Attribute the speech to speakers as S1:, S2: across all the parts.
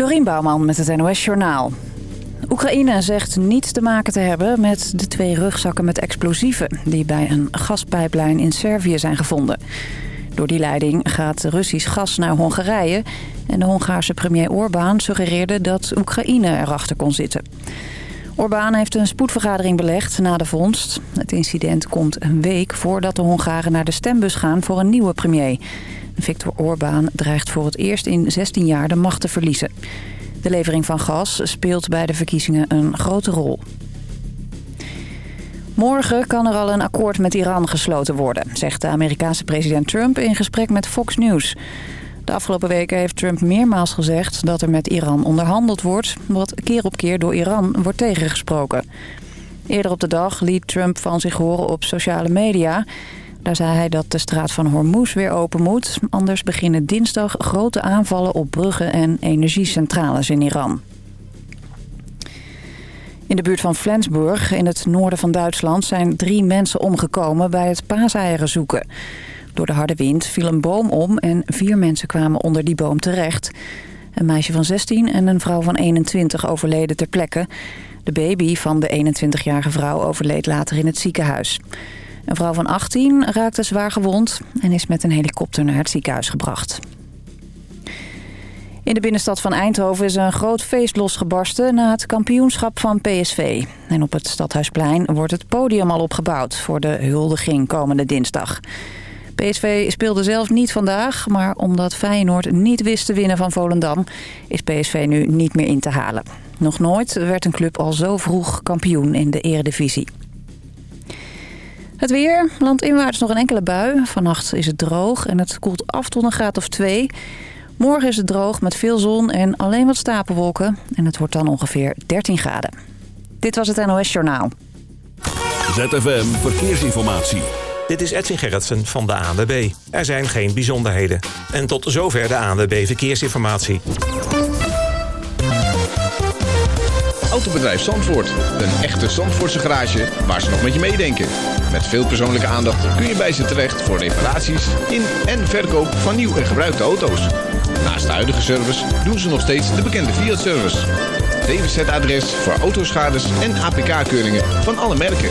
S1: Dorien Bouwman met het NOS Journaal. Oekraïne zegt niets te maken te hebben met de twee rugzakken met explosieven... die bij een gaspijplijn in Servië zijn gevonden. Door die leiding gaat Russisch gas naar Hongarije... en de Hongaarse premier Orbán suggereerde dat Oekraïne erachter kon zitten. Orbán heeft een spoedvergadering belegd na de vondst. Het incident komt een week voordat de Hongaren naar de stembus gaan voor een nieuwe premier... Viktor Orbán dreigt voor het eerst in 16 jaar de macht te verliezen. De levering van gas speelt bij de verkiezingen een grote rol. Morgen kan er al een akkoord met Iran gesloten worden, zegt de Amerikaanse president Trump in gesprek met Fox News. De afgelopen weken heeft Trump meermaals gezegd dat er met Iran onderhandeld wordt, wat keer op keer door Iran wordt tegengesproken. Eerder op de dag liet Trump van zich horen op sociale media. Daar zei hij dat de straat van Hormuz weer open moet. Anders beginnen dinsdag grote aanvallen op bruggen en energiecentrales in Iran. In de buurt van Flensburg, in het noorden van Duitsland... zijn drie mensen omgekomen bij het paaseieren zoeken. Door de harde wind viel een boom om en vier mensen kwamen onder die boom terecht. Een meisje van 16 en een vrouw van 21 overleden ter plekke. De baby van de 21-jarige vrouw overleed later in het ziekenhuis. Een vrouw van 18 raakte zwaar gewond en is met een helikopter naar het ziekenhuis gebracht. In de binnenstad van Eindhoven is een groot feest losgebarsten na het kampioenschap van PSV. En op het Stadhuisplein wordt het podium al opgebouwd voor de huldiging komende dinsdag. PSV speelde zelf niet vandaag, maar omdat Feyenoord niet wist te winnen van Volendam... is PSV nu niet meer in te halen. Nog nooit werd een club al zo vroeg kampioen in de eredivisie. Het weer, landinwaarts nog een enkele bui. Vannacht is het droog en het koelt af tot een graad of twee. Morgen is het droog met veel zon en alleen wat stapelwolken. En het wordt dan ongeveer 13 graden. Dit was het NOS Journaal.
S2: ZFM Verkeersinformatie.
S3: Dit is Edwin Gerritsen van de ANWB. Er zijn geen bijzonderheden. En tot zover de ANWB Verkeersinformatie.
S4: Autobedrijf Zandvoort. Een echte Zandvoortse garage waar ze nog met je meedenken. Met veel persoonlijke aandacht kun je bij ze terecht voor reparaties in en verkoop van nieuw en gebruikte auto's. Naast de huidige service doen ze nog steeds de bekende Fiat-service. DWZ-adres voor autoschades en APK-keuringen van alle merken.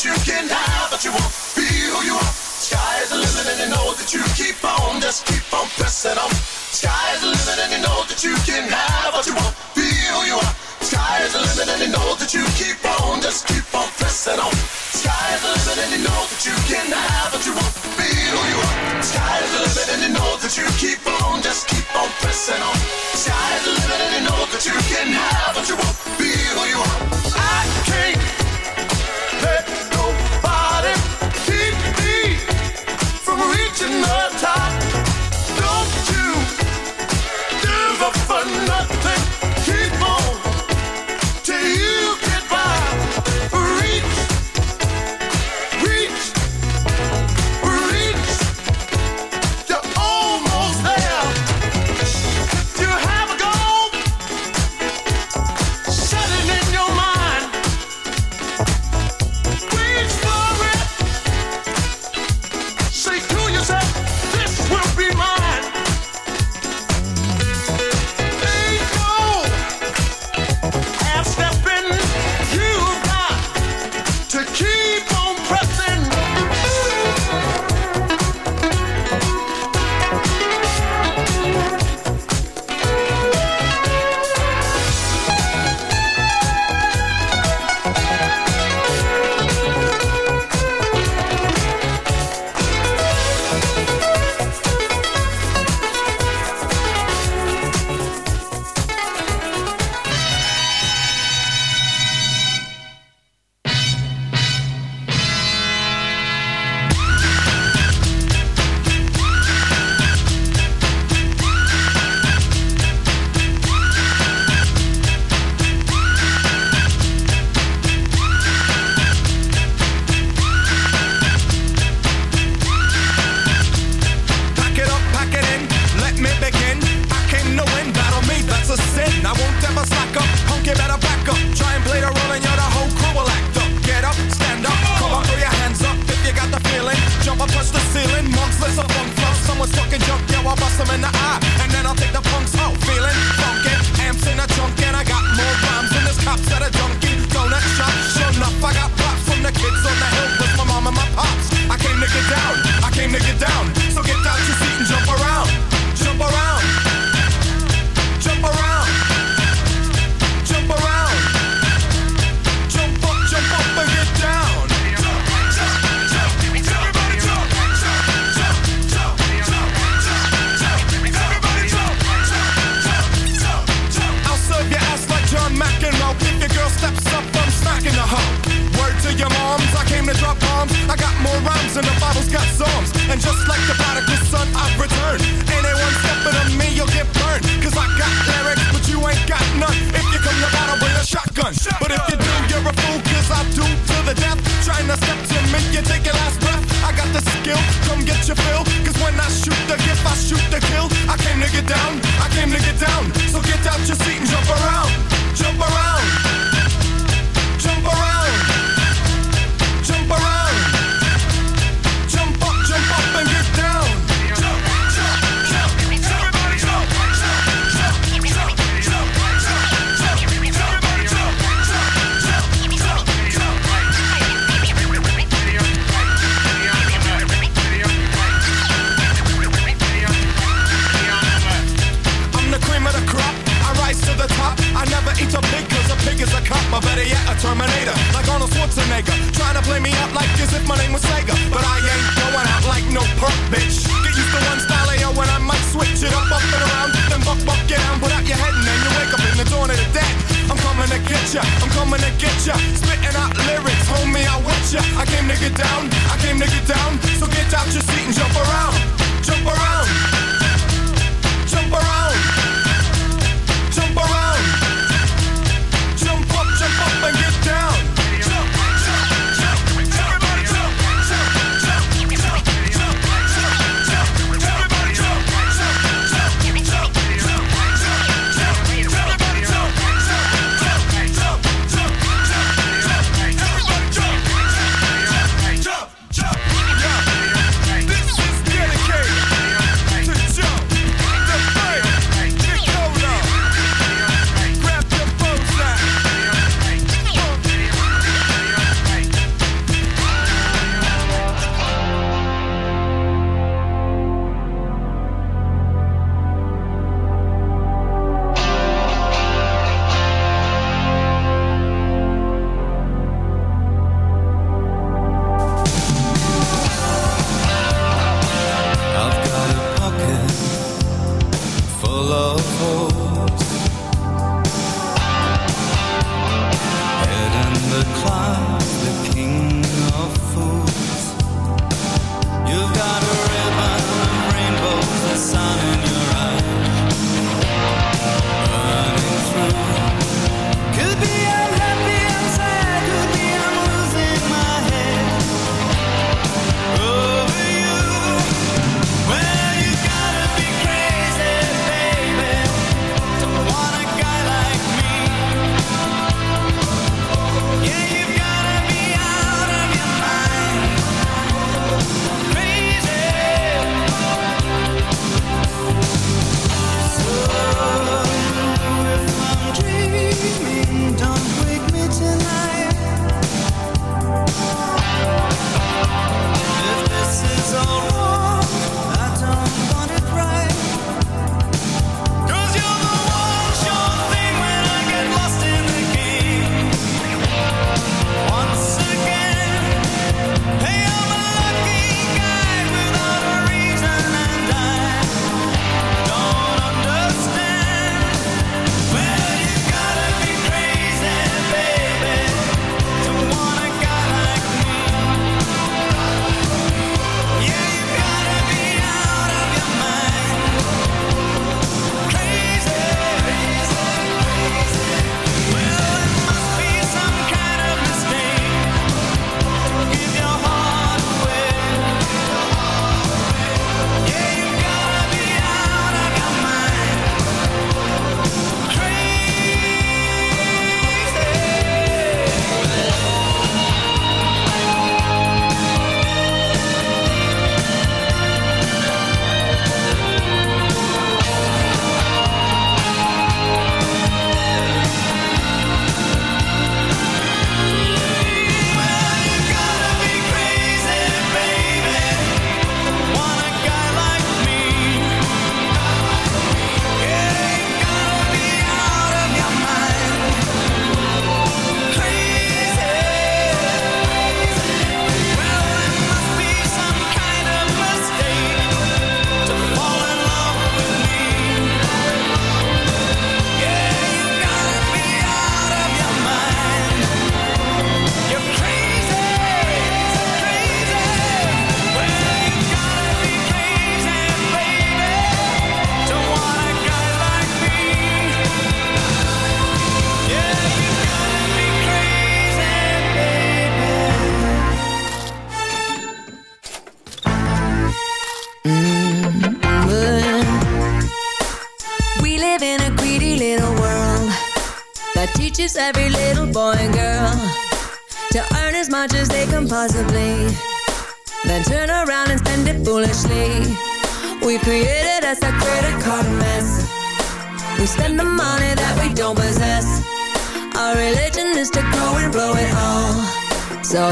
S5: that you can have, but you won't be who you are. Sky is the limit, and you know that you keep on, just keep on pressing on. Sky is the limit, and
S6: you know that you can have, but you won't be who you are. Sky is the limit, and you know
S7: that you keep on, just keep
S8: on pressing on.
S9: Sky is the limit, and you know that you can have, but you won't be who you are. Sky is the limit, and you know that you keep on, just keep on pressing on. Sky is the limit, and you know that you can have, but you won't be who you are.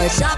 S9: shop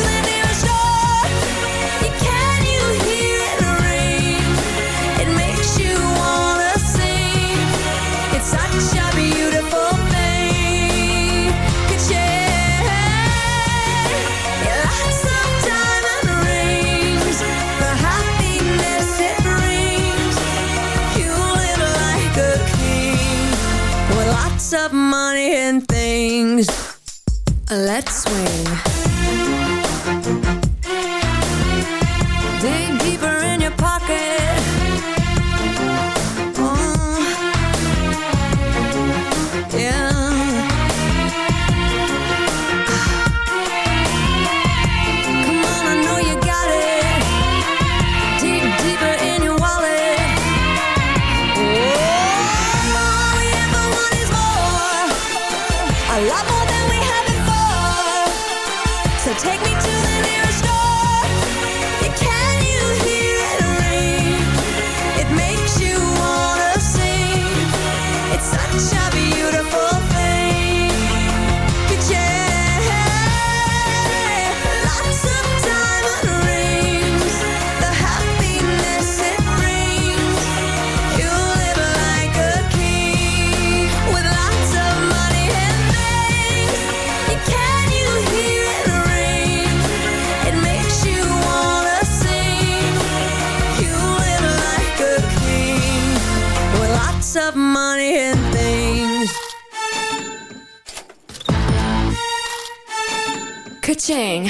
S9: Let's swing.
S10: cha-ching